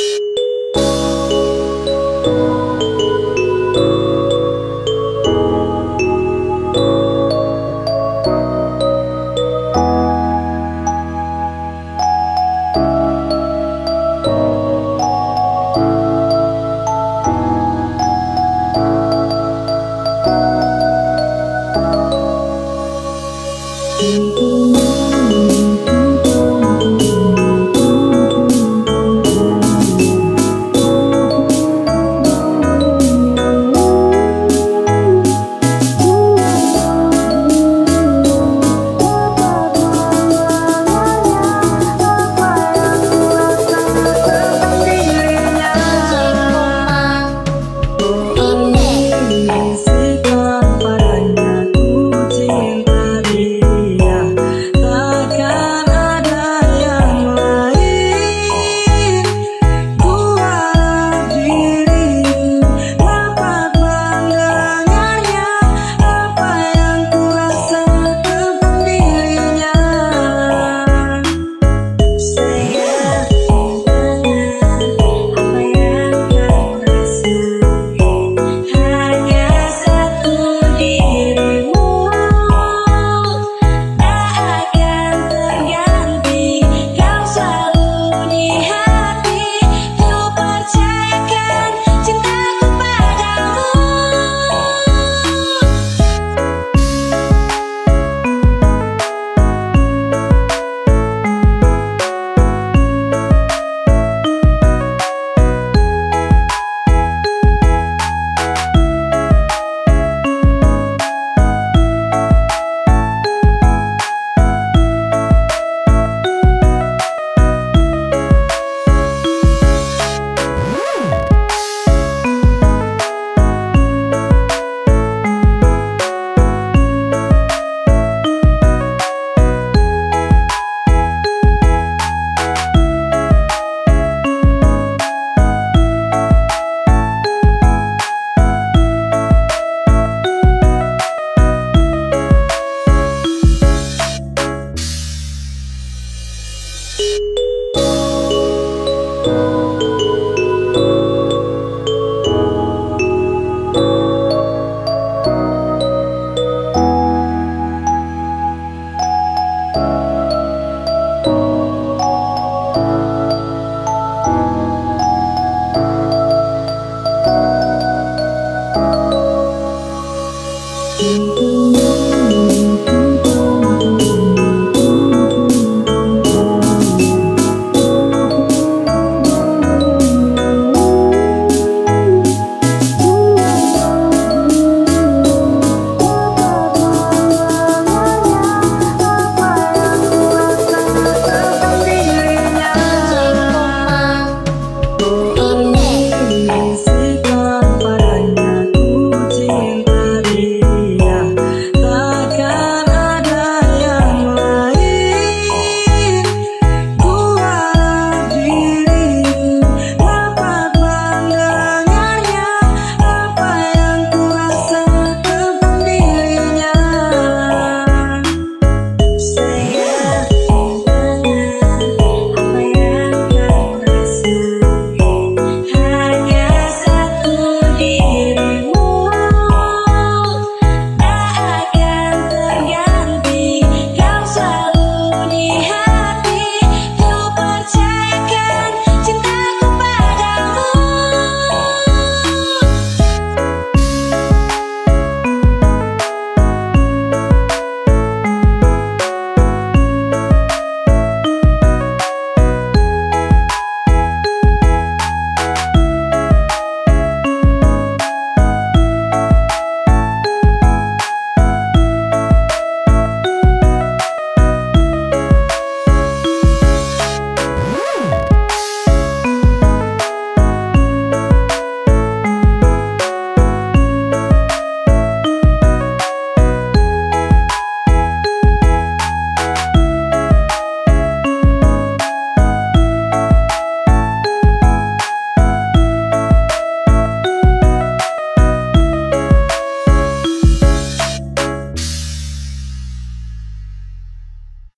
you